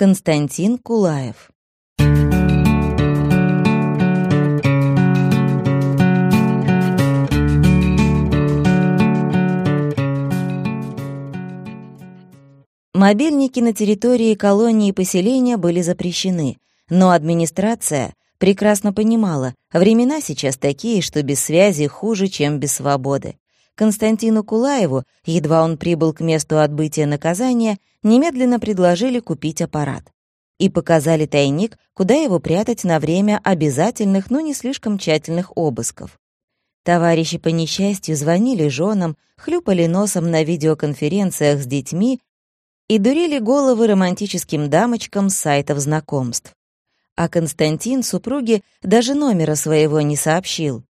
Константин Кулаев. Мобильники на территории колонии и поселения были запрещены, но администрация прекрасно понимала, времена сейчас такие, что без связи хуже, чем без свободы. Константину Кулаеву, едва он прибыл к месту отбытия наказания, немедленно предложили купить аппарат. И показали тайник, куда его прятать на время обязательных, но не слишком тщательных обысков. Товарищи по несчастью звонили женам, хлюпали носом на видеоконференциях с детьми и дурили головы романтическим дамочкам с сайтов знакомств. А Константин супруге даже номера своего не сообщил.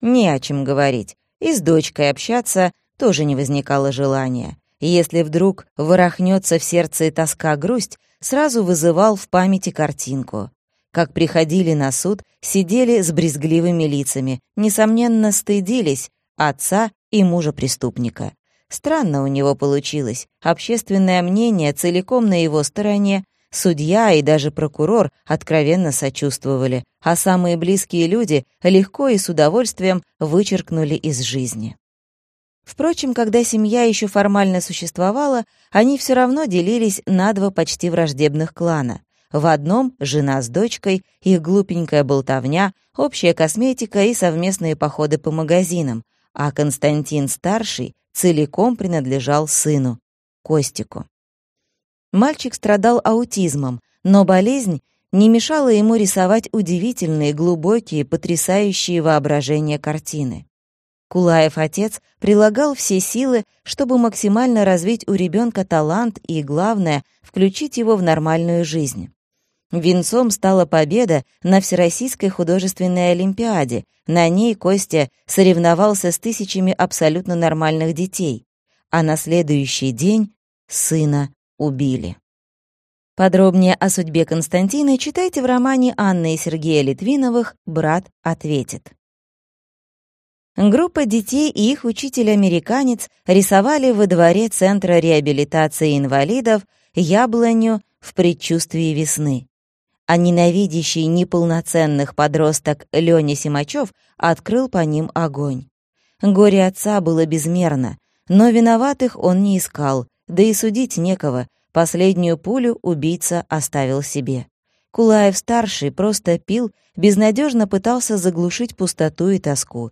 Не о чем говорить. И с дочкой общаться тоже не возникало желания. Если вдруг ворохнется в сердце тоска грусть, сразу вызывал в памяти картинку. Как приходили на суд, сидели с брезгливыми лицами, несомненно, стыдились отца и мужа преступника. Странно у него получилось. Общественное мнение целиком на его стороне, Судья и даже прокурор откровенно сочувствовали, а самые близкие люди легко и с удовольствием вычеркнули из жизни. Впрочем, когда семья еще формально существовала, они все равно делились на два почти враждебных клана. В одном — жена с дочкой, их глупенькая болтовня, общая косметика и совместные походы по магазинам, а Константин-старший целиком принадлежал сыну, Костику. Мальчик страдал аутизмом, но болезнь не мешала ему рисовать удивительные, глубокие, потрясающие воображение картины. Кулаев отец прилагал все силы, чтобы максимально развить у ребенка талант и, главное, включить его в нормальную жизнь. Венцом стала победа на Всероссийской художественной олимпиаде. На ней Костя соревновался с тысячами абсолютно нормальных детей. А на следующий день сына убили. Подробнее о судьбе Константина читайте в романе Анны и Сергея Литвиновых «Брат ответит». Группа детей и их учитель-американец рисовали во дворе Центра реабилитации инвалидов яблоню в предчувствии весны. А ненавидящий неполноценных подросток Лёня Симачев открыл по ним огонь. Горе отца было безмерно, но виноватых он не искал, да и судить некого, последнюю пулю убийца оставил себе. Кулаев-старший просто пил, безнадежно пытался заглушить пустоту и тоску.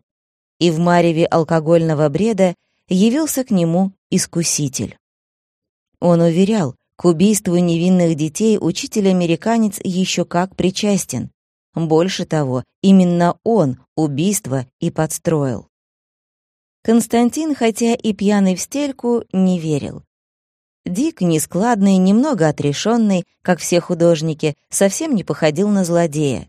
И в мареве алкогольного бреда явился к нему искуситель. Он уверял, к убийству невинных детей учитель-американец еще как причастен. Больше того, именно он убийство и подстроил. Константин, хотя и пьяный в стельку, не верил. Дик, нескладный, немного отрешенный, как все художники, совсем не походил на злодея.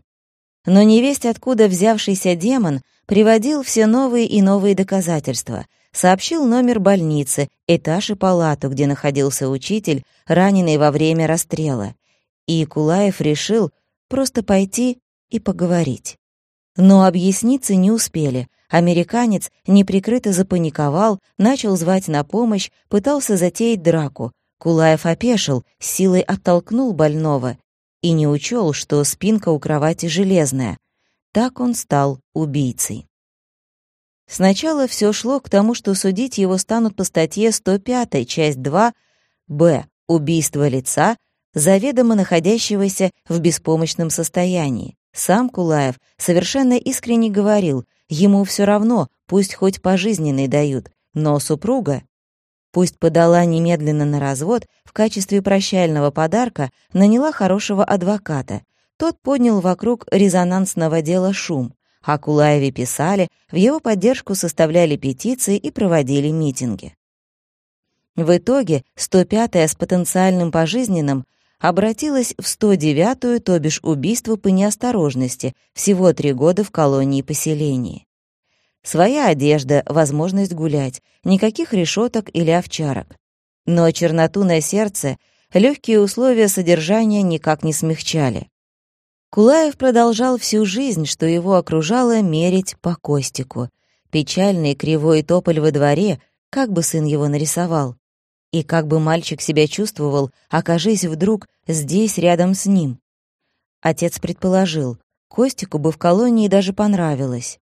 Но невесть, откуда взявшийся демон, приводил все новые и новые доказательства, сообщил номер больницы, этаж и палату, где находился учитель, раненый во время расстрела. И Кулаев решил просто пойти и поговорить. Но объясниться не успели, Американец неприкрыто запаниковал, начал звать на помощь, пытался затеять драку. Кулаев опешил, силой оттолкнул больного и не учел, что спинка у кровати железная. Так он стал убийцей. Сначала все шло к тому, что судить его станут по статье 105, часть 2, б. Убийство лица, заведомо находящегося в беспомощном состоянии. Сам Кулаев совершенно искренне говорил, Ему все равно, пусть хоть пожизненный дают, но супруга... Пусть подала немедленно на развод, в качестве прощального подарка наняла хорошего адвоката. Тот поднял вокруг резонансного дела шум. О Кулаеве писали, в его поддержку составляли петиции и проводили митинги. В итоге 105-я с потенциальным пожизненным обратилась в 109-ю, то бишь убийство по неосторожности, всего три года в колонии поселении. Своя одежда, возможность гулять, никаких решеток или овчарок. Но черноту на сердце легкие условия содержания никак не смягчали. Кулаев продолжал всю жизнь, что его окружало, мерить по костику. Печальный кривой тополь во дворе, как бы сын его нарисовал. И как бы мальчик себя чувствовал, окажись вдруг здесь, рядом с ним. Отец предположил, Костику бы в колонии даже понравилось.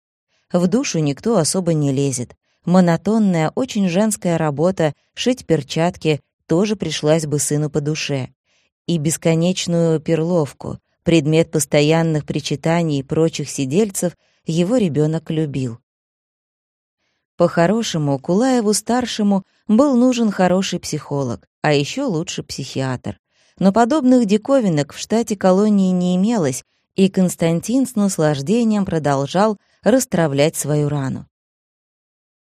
В душу никто особо не лезет. Монотонная, очень женская работа, шить перчатки, тоже пришлась бы сыну по душе. И бесконечную перловку, предмет постоянных причитаний прочих сидельцев, его ребенок любил. По-хорошему, Кулаеву-старшему был нужен хороший психолог, а еще лучше психиатр. Но подобных диковинок в штате колонии не имелось, и Константин с наслаждением продолжал расстравлять свою рану.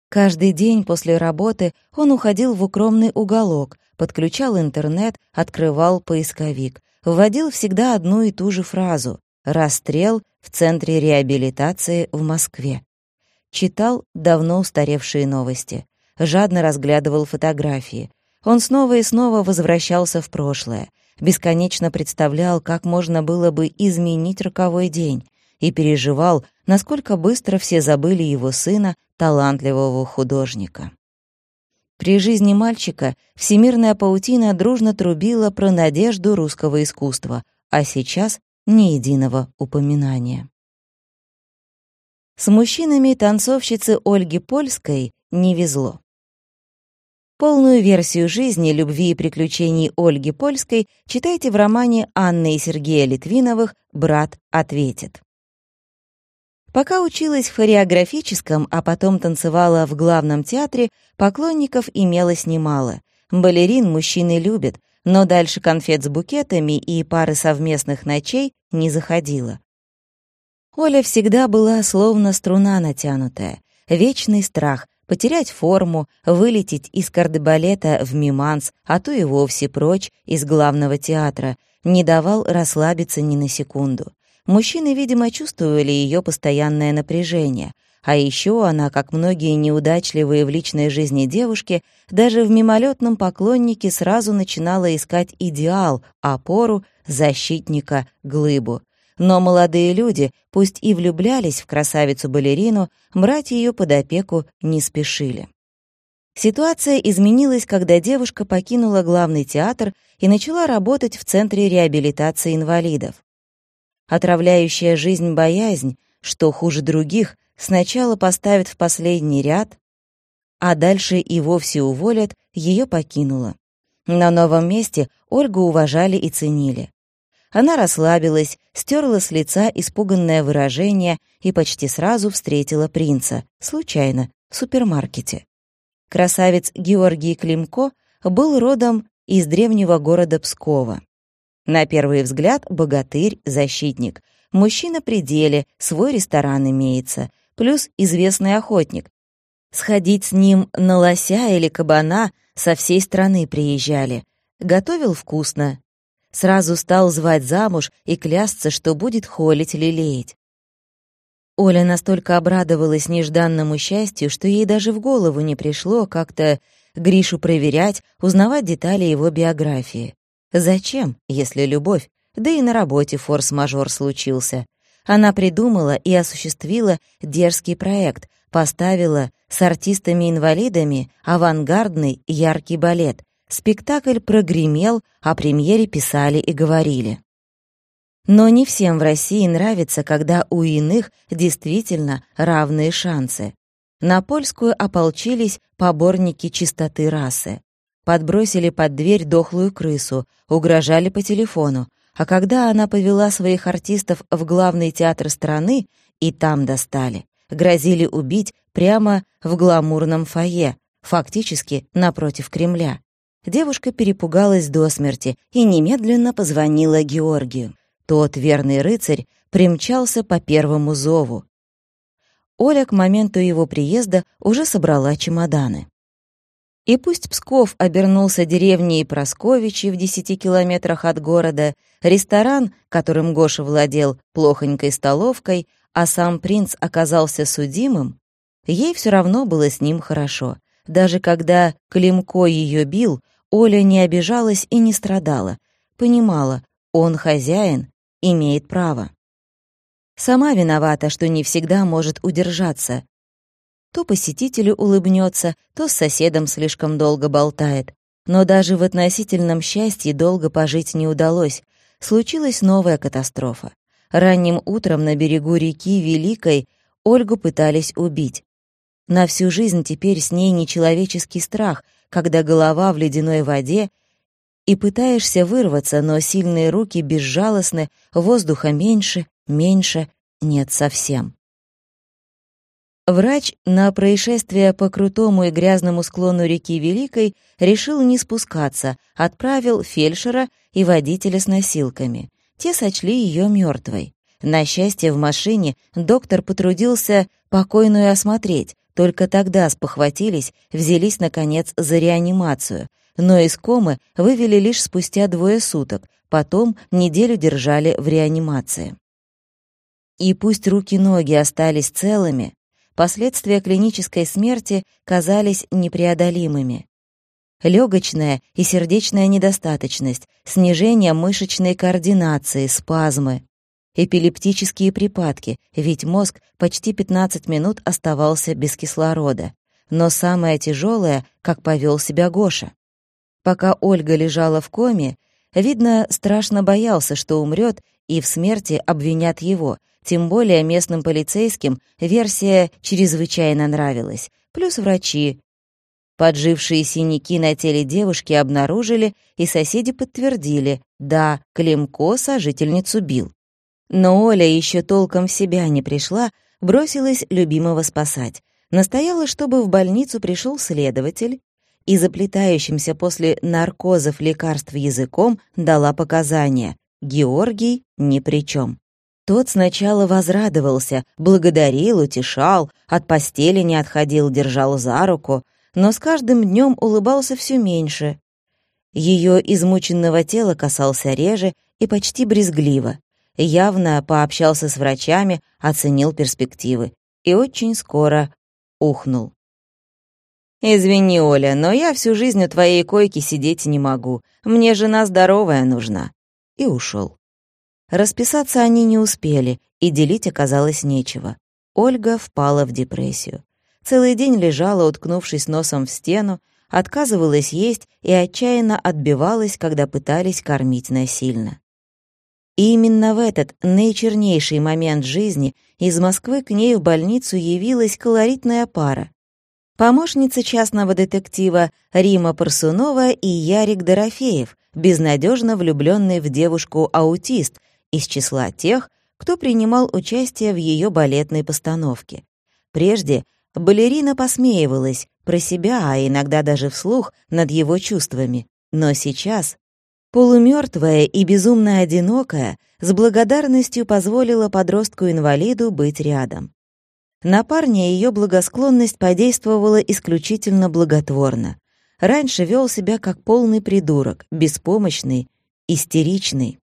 Каждый день после работы он уходил в укромный уголок, подключал интернет, открывал поисковик, вводил всегда одну и ту же фразу «Расстрел в Центре реабилитации в Москве». Читал давно устаревшие новости, жадно разглядывал фотографии. Он снова и снова возвращался в прошлое, бесконечно представлял, как можно было бы изменить роковой день, и переживал, насколько быстро все забыли его сына, талантливого художника. При жизни мальчика всемирная паутина дружно трубила про надежду русского искусства, а сейчас ни единого упоминания. С мужчинами танцовщицы Ольги Польской не везло. Полную версию жизни, любви и приключений Ольги Польской читайте в романе Анны и Сергея Литвиновых «Брат ответит». Пока училась в хореографическом, а потом танцевала в главном театре, поклонников имелось немало. Балерин мужчины любят, но дальше конфет с букетами и пары совместных ночей не заходила. Оля всегда была словно струна натянутая. Вечный страх, потерять форму, вылететь из кардебалета в миманс, а то и вовсе прочь из главного театра, не давал расслабиться ни на секунду. Мужчины, видимо, чувствовали ее постоянное напряжение, а еще она, как многие неудачливые в личной жизни девушки, даже в мимолетном поклоннике сразу начинала искать идеал, опору, защитника, глыбу. Но молодые люди, пусть и влюблялись в красавицу-балерину, брать ее под опеку не спешили. Ситуация изменилась, когда девушка покинула главный театр и начала работать в Центре реабилитации инвалидов. Отравляющая жизнь боязнь, что хуже других, сначала поставят в последний ряд, а дальше и вовсе уволят, ее покинула. На новом месте Ольгу уважали и ценили. Она расслабилась, стерла с лица испуганное выражение и почти сразу встретила принца, случайно, в супермаркете. Красавец Георгий Климко был родом из древнего города Пскова. На первый взгляд богатырь, защитник. Мужчина при деле, свой ресторан имеется, плюс известный охотник. Сходить с ним на лося или кабана со всей страны приезжали. Готовил вкусно, Сразу стал звать замуж и клясться, что будет холить, лелеять. Оля настолько обрадовалась нежданному счастью, что ей даже в голову не пришло как-то Гришу проверять, узнавать детали его биографии. Зачем, если любовь? Да и на работе форс-мажор случился. Она придумала и осуществила дерзкий проект, поставила с артистами-инвалидами авангардный яркий балет, Спектакль прогремел, о премьере писали и говорили. Но не всем в России нравится, когда у иных действительно равные шансы. На польскую ополчились поборники чистоты расы. Подбросили под дверь дохлую крысу, угрожали по телефону, а когда она повела своих артистов в главный театр страны, и там достали. Грозили убить прямо в гламурном фойе, фактически напротив Кремля. Девушка перепугалась до смерти и немедленно позвонила Георгию. Тот, верный рыцарь, примчался по первому зову. Оля к моменту его приезда уже собрала чемоданы. И пусть Псков обернулся деревней Просковичи в десяти километрах от города, ресторан, которым Гоша владел, плохонькой столовкой, а сам принц оказался судимым, ей все равно было с ним хорошо. Даже когда Климко ее бил, Оля не обижалась и не страдала, понимала, он хозяин, имеет право. Сама виновата, что не всегда может удержаться. То посетителю улыбнется, то с соседом слишком долго болтает. Но даже в относительном счастье долго пожить не удалось. Случилась новая катастрофа. Ранним утром на берегу реки Великой Ольгу пытались убить. На всю жизнь теперь с ней нечеловеческий страх, когда голова в ледяной воде, и пытаешься вырваться, но сильные руки безжалостны, воздуха меньше, меньше, нет совсем. Врач на происшествие по крутому и грязному склону реки Великой решил не спускаться, отправил фельдшера и водителя с носилками. Те сочли ее мертвой. На счастье, в машине доктор потрудился покойную осмотреть, только тогда спохватились, взялись, наконец, за реанимацию, но из комы вывели лишь спустя двое суток, потом неделю держали в реанимации. И пусть руки-ноги остались целыми, последствия клинической смерти казались непреодолимыми. Легочная и сердечная недостаточность, снижение мышечной координации, спазмы, эпилептические припадки, ведь мозг почти 15 минут оставался без кислорода. Но самое тяжелое, как повел себя Гоша. Пока Ольга лежала в коме, видно, страшно боялся, что умрет и в смерти обвинят его, тем более местным полицейским версия чрезвычайно нравилась. Плюс врачи. Поджившие синяки на теле девушки обнаружили, и соседи подтвердили, да, Климко сожительницу бил. Но Оля еще толком в себя не пришла, бросилась любимого спасать. Настояла, чтобы в больницу пришел следователь и заплетающимся после наркозов лекарств языком дала показания. Георгий ни при чем. Тот сначала возрадовался, благодарил, утешал, от постели не отходил, держал за руку, но с каждым днем улыбался все меньше. Ее измученного тела касался реже и почти брезгливо. Явно пообщался с врачами, оценил перспективы и очень скоро ухнул. «Извини, Оля, но я всю жизнь у твоей койки сидеть не могу. Мне жена здоровая нужна». И ушел. Расписаться они не успели, и делить оказалось нечего. Ольга впала в депрессию. Целый день лежала, уткнувшись носом в стену, отказывалась есть и отчаянно отбивалась, когда пытались кормить насильно. И именно в этот наичернейший момент жизни из Москвы к ней в больницу явилась колоритная пара. Помощница частного детектива Рима Парсунова и Ярик Дорофеев, безнадежно влюбленный в девушку-аутист, из числа тех, кто принимал участие в ее балетной постановке. Прежде балерина посмеивалась про себя, а иногда даже вслух над его чувствами. Но сейчас, полумертвая и безумно одинокая, с благодарностью позволила подростку-инвалиду быть рядом. На парня ее благосклонность подействовала исключительно благотворно. Раньше вел себя как полный придурок, беспомощный, истеричный.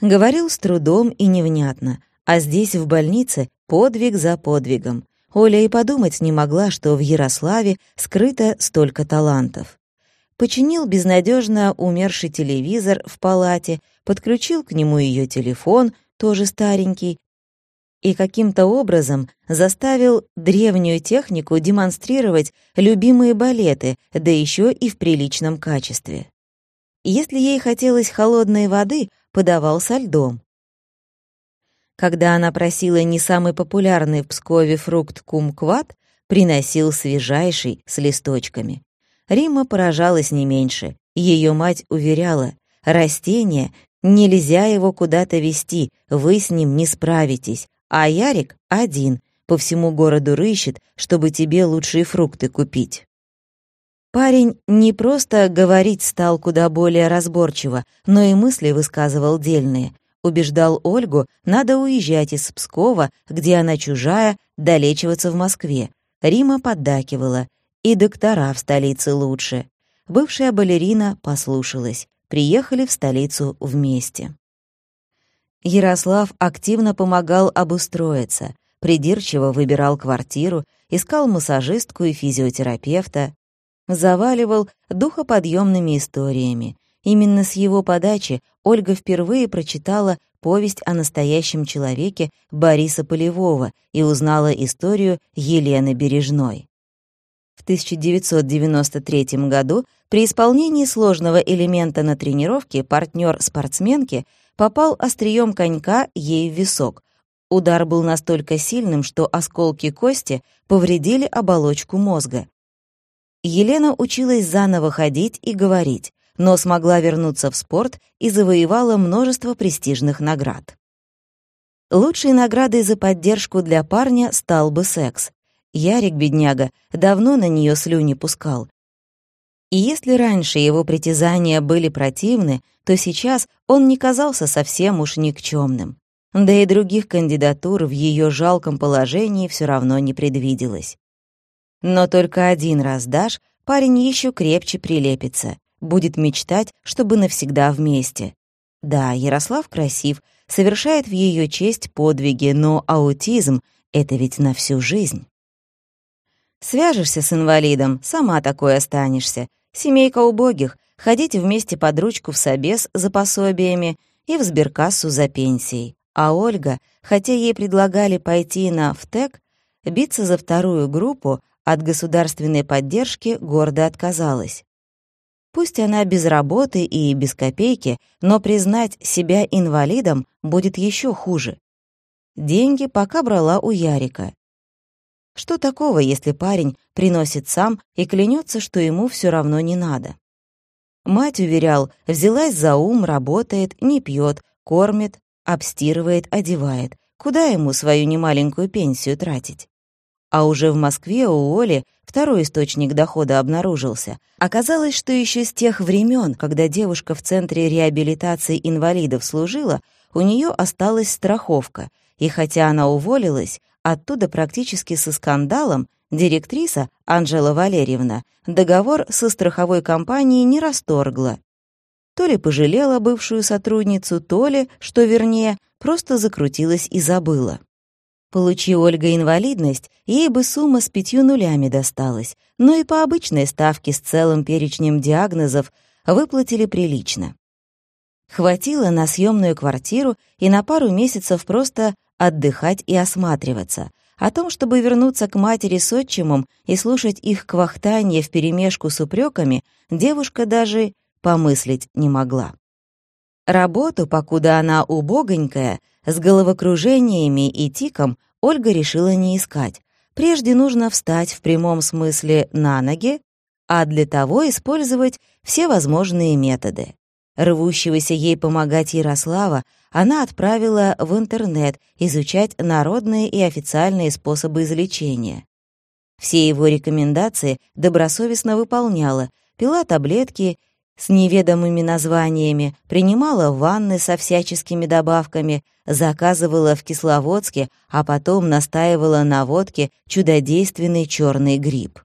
Говорил с трудом и невнятно, а здесь, в больнице, подвиг за подвигом. Оля и подумать не могла, что в Ярославе скрыто столько талантов. Починил безнадежно умерший телевизор в палате, подключил к нему ее телефон, тоже старенький, и каким-то образом заставил древнюю технику демонстрировать любимые балеты, да еще и в приличном качестве. Если ей хотелось холодной воды, подавал со льдом. Когда она просила не самый популярный в Пскове фрукт кумкват, приносил свежайший с листочками. Рима поражалась не меньше. Ее мать уверяла, растение нельзя его куда-то вести, вы с ним не справитесь, а Ярик один, по всему городу рыщет, чтобы тебе лучшие фрукты купить. Парень не просто говорить стал куда более разборчиво, но и мысли высказывал дельные. Убеждал Ольгу, надо уезжать из Пскова, где она чужая, долечиваться в Москве. Рима поддакивала. И доктора в столице лучше. Бывшая балерина послушалась. Приехали в столицу вместе. Ярослав активно помогал обустроиться, придирчиво выбирал квартиру, искал массажистку и физиотерапевта, заваливал духоподъемными историями. Именно с его подачи Ольга впервые прочитала повесть о настоящем человеке Бориса Полевого и узнала историю Елены Бережной. В 1993 году при исполнении сложного элемента на тренировке партнер спортсменки попал острием конька ей в висок. Удар был настолько сильным, что осколки кости повредили оболочку мозга. Елена училась заново ходить и говорить, но смогла вернуться в спорт и завоевала множество престижных наград. Лучшей наградой за поддержку для парня стал бы секс. Ярик, бедняга, давно на нее слюни пускал. И если раньше его притязания были противны, то сейчас он не казался совсем уж никчемным. Да и других кандидатур в ее жалком положении все равно не предвиделось. Но только один раз дашь, парень еще крепче прилепится, будет мечтать, чтобы навсегда вместе. Да, Ярослав красив, совершает в ее честь подвиги, но аутизм — это ведь на всю жизнь. Свяжешься с инвалидом, сама такой останешься. Семейка убогих, ходить вместе под ручку в собес за пособиями и в сберкассу за пенсией. А Ольга, хотя ей предлагали пойти на ВТЭК, биться за вторую группу, от государственной поддержки гордо отказалась. Пусть она без работы и без копейки, но признать себя инвалидом будет еще хуже. Деньги пока брала у Ярика. Что такого, если парень приносит сам и клянется, что ему все равно не надо? Мать, уверял, взялась за ум, работает, не пьет, кормит, обстирывает, одевает. Куда ему свою немаленькую пенсию тратить? А уже в Москве у Оли второй источник дохода обнаружился. Оказалось, что еще с тех времен, когда девушка в Центре реабилитации инвалидов служила, у нее осталась страховка, и хотя она уволилась, Оттуда практически со скандалом директриса Анжела Валерьевна договор со страховой компанией не расторгла. То ли пожалела бывшую сотрудницу, то ли, что вернее, просто закрутилась и забыла. Получи Ольга инвалидность, ей бы сумма с пятью нулями досталась, но и по обычной ставке с целым перечнем диагнозов выплатили прилично. Хватило на съемную квартиру и на пару месяцев просто отдыхать и осматриваться. О том, чтобы вернуться к матери с отчимом и слушать их квахтанье вперемешку с упреками, девушка даже помыслить не могла. Работу, покуда она убогонькая, с головокружениями и тиком, Ольга решила не искать. Прежде нужно встать в прямом смысле на ноги, а для того использовать все возможные методы. Рвущегося ей помогать Ярослава она отправила в интернет изучать народные и официальные способы излечения. Все его рекомендации добросовестно выполняла, пила таблетки с неведомыми названиями, принимала ванны со всяческими добавками, заказывала в Кисловодске, а потом настаивала на водке чудодейственный черный гриб.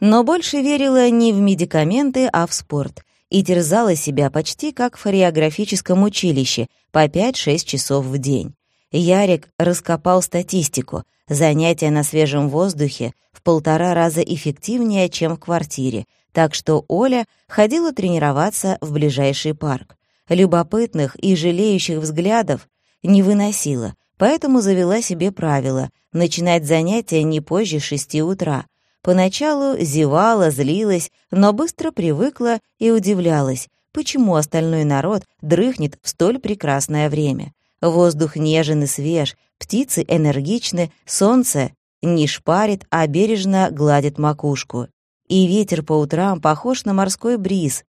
Но больше верила не в медикаменты, а в спорт и терзала себя почти как в хореографическом училище по 5-6 часов в день. Ярик раскопал статистику. Занятия на свежем воздухе в полтора раза эффективнее, чем в квартире, так что Оля ходила тренироваться в ближайший парк. Любопытных и жалеющих взглядов не выносила, поэтому завела себе правило — начинать занятия не позже шести утра, Поначалу зевала, злилась, но быстро привыкла и удивлялась, почему остальной народ дрыхнет в столь прекрасное время. Воздух нежен и свеж, птицы энергичны, солнце не шпарит, а бережно гладит макушку. И ветер по утрам похож на морской бриз.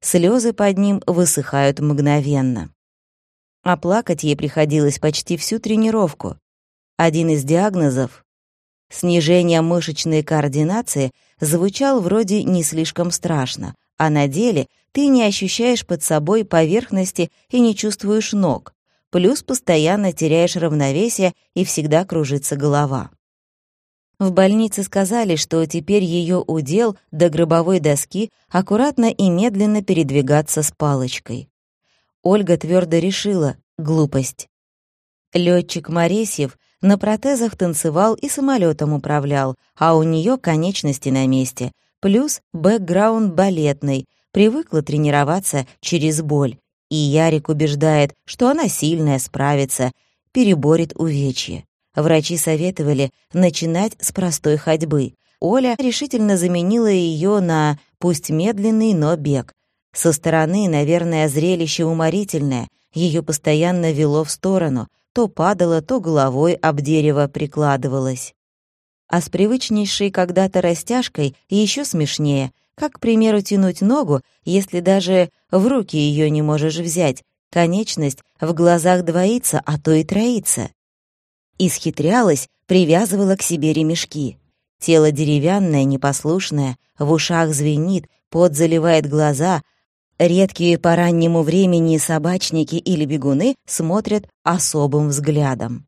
Слезы под ним высыхают мгновенно. А плакать ей приходилось почти всю тренировку. Один из диагнозов Снижение мышечной координации звучал вроде не слишком страшно, а на деле ты не ощущаешь под собой поверхности и не чувствуешь ног, плюс постоянно теряешь равновесие и всегда кружится голова. В больнице сказали, что теперь ее удел до гробовой доски аккуратно и медленно передвигаться с палочкой. Ольга твердо решила — глупость. Летчик Моресьев на протезах танцевал и самолетом управлял, а у нее конечности на месте. Плюс бэкграунд балетный, привыкла тренироваться через боль. И Ярик убеждает, что она сильная, справится, переборет увечье. Врачи советовали начинать с простой ходьбы. Оля решительно заменила ее на, пусть медленный, но бег. Со стороны, наверное, зрелище уморительное, ее постоянно вело в сторону, то падала, то головой об дерево прикладывалась. А с привычнейшей когда-то растяжкой еще смешнее, как, к примеру, тянуть ногу, если даже в руки ее не можешь взять, конечность в глазах двоится, а то и троится. Исхитрялась, привязывала к себе ремешки. Тело деревянное, непослушное, в ушах звенит, пот заливает глаза, редкие по раннему времени собачники или бегуны смотрят особым взглядом.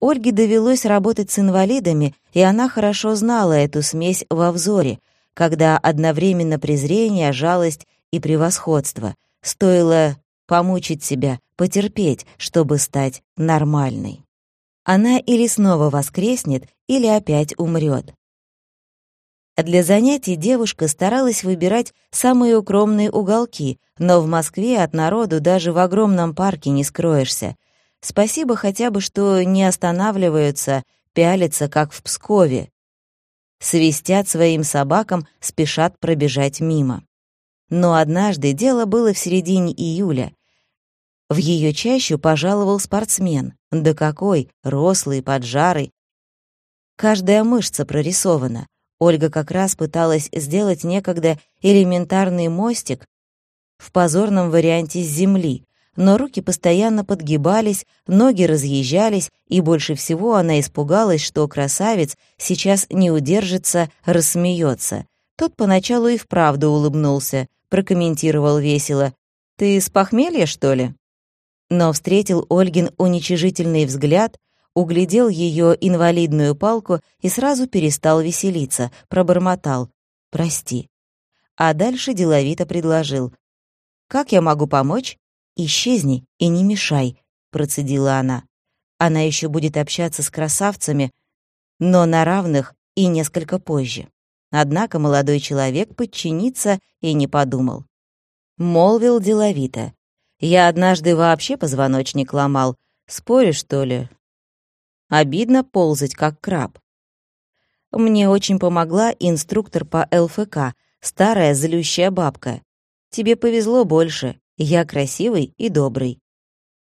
Ольге довелось работать с инвалидами, и она хорошо знала эту смесь во взоре, когда одновременно презрение, жалость и превосходство. Стоило помучить себя, потерпеть, чтобы стать нормальной. Она или снова воскреснет, или опять умрет. Для занятий девушка старалась выбирать самые укромные уголки, но в Москве от народу даже в огромном парке не скроешься. Спасибо хотя бы, что не останавливаются, пялятся, как в Пскове. Свистят своим собакам, спешат пробежать мимо. Но однажды дело было в середине июля. В ее чащу пожаловал спортсмен. Да какой, рослый, поджарый. Каждая мышца прорисована. Ольга как раз пыталась сделать некогда элементарный мостик в позорном варианте с земли, но руки постоянно подгибались, ноги разъезжались, и больше всего она испугалась, что красавец сейчас не удержится, рассмеется. Тот поначалу и вправду улыбнулся, прокомментировал весело. «Ты с похмелья, что ли?» Но встретил Ольгин уничижительный взгляд, углядел ее инвалидную палку и сразу перестал веселиться, пробормотал «Прости». А дальше деловито предложил «Как я могу помочь?» «Исчезни и не мешай», — процедила она. Она еще будет общаться с красавцами, но на равных и несколько позже. Однако молодой человек подчиниться и не подумал. Молвил деловито. «Я однажды вообще позвоночник ломал. Споришь, что ли?» Обидно ползать, как краб. Мне очень помогла инструктор по ЛФК, старая злющая бабка. Тебе повезло больше, я красивый и добрый».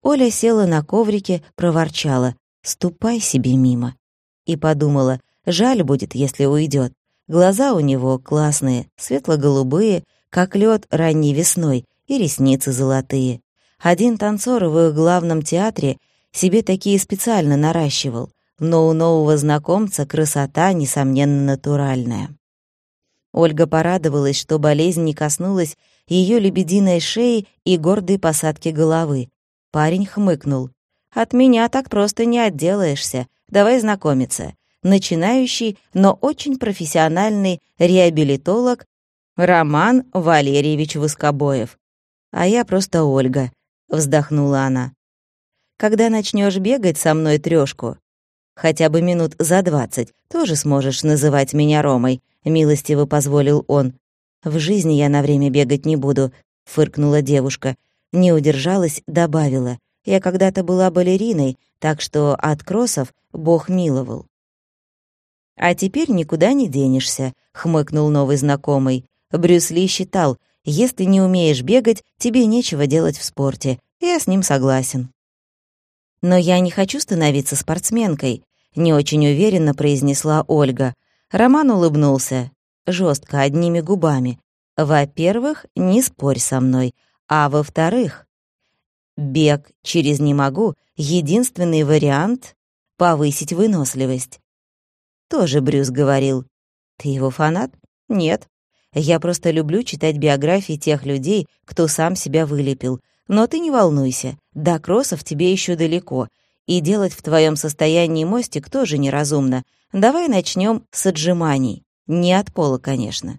Оля села на коврике, проворчала «Ступай себе мимо». И подумала, жаль будет, если уйдет. Глаза у него классные, светло-голубые, как лед ранней весной, и ресницы золотые. Один танцор в их главном театре себе такие специально наращивал, но у нового знакомца красота, несомненно, натуральная. Ольга порадовалась, что болезнь не коснулась ее лебединой шеи и гордой посадки головы. Парень хмыкнул. «От меня так просто не отделаешься. Давай знакомиться. Начинающий, но очень профессиональный реабилитолог Роман Валерьевич Воскобоев. А я просто Ольга», — вздохнула она. «Когда начнешь бегать со мной трёшку, хотя бы минут за двадцать, тоже сможешь называть меня Ромой», — милостиво позволил он. «В жизни я на время бегать не буду», — фыркнула девушка. Не удержалась, добавила. «Я когда-то была балериной, так что от кроссов Бог миловал». «А теперь никуда не денешься», — хмыкнул новый знакомый. Брюс Ли считал, если не умеешь бегать, тебе нечего делать в спорте. Я с ним согласен. «Но я не хочу становиться спортсменкой», — не очень уверенно произнесла Ольга. Роман улыбнулся жестко, одними губами. Во-первых, не спорь со мной, а во-вторых, бег через «не могу» — единственный вариант повысить выносливость. Тоже Брюс говорил. Ты его фанат? Нет. Я просто люблю читать биографии тех людей, кто сам себя вылепил. Но ты не волнуйся, до кроссов тебе еще далеко, и делать в твоем состоянии мостик тоже неразумно. Давай начнем с отжиманий. Не от пола, конечно.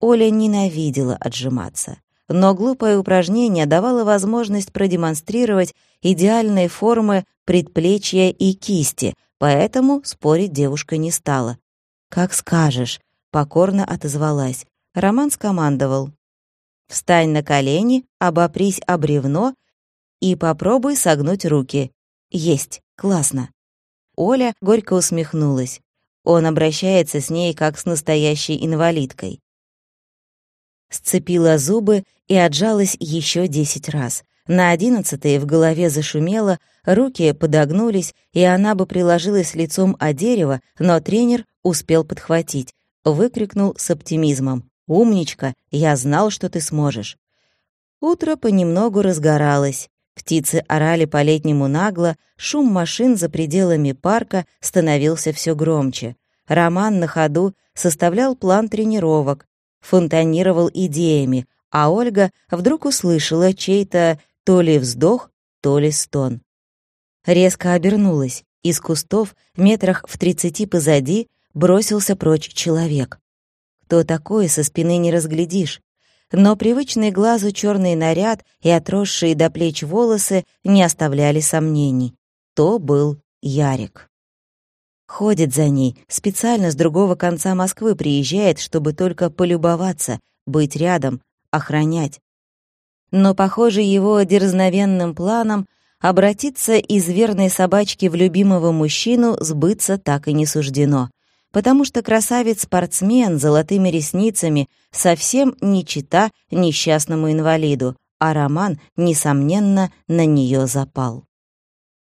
Оля ненавидела отжиматься, но глупое упражнение давало возможность продемонстрировать идеальные формы предплечья и кисти, поэтому спорить девушка не стала. «Как скажешь», — покорно отозвалась. Роман скомандовал. «Встань на колени, обопрись о бревно и попробуй согнуть руки. Есть, классно». Оля горько усмехнулась. Он обращается с ней как с настоящей инвалидкой. Сцепила зубы и отжалась еще десять раз. На одиннадцатый в голове зашумело, руки подогнулись, и она бы приложилась лицом о дерево, но тренер успел подхватить. Выкрикнул с оптимизмом. «Умничка! Я знал, что ты сможешь!» Утро понемногу разгоралось. Птицы орали по-летнему нагло, шум машин за пределами парка становился все громче. Роман на ходу составлял план тренировок, фонтанировал идеями, а Ольга вдруг услышала чей-то то ли вздох, то ли стон. Резко обернулась. Из кустов, метрах в тридцати позади, бросился прочь человек. Кто такой, со спины не разглядишь но привычный глазу черный наряд и отросшие до плеч волосы не оставляли сомнений. То был Ярик. Ходит за ней, специально с другого конца Москвы приезжает, чтобы только полюбоваться, быть рядом, охранять. Но, похоже, его дерзновенным планом обратиться из верной собачки в любимого мужчину сбыться так и не суждено потому что красавец-спортсмен с золотыми ресницами совсем не чита несчастному инвалиду, а Роман, несомненно, на нее запал.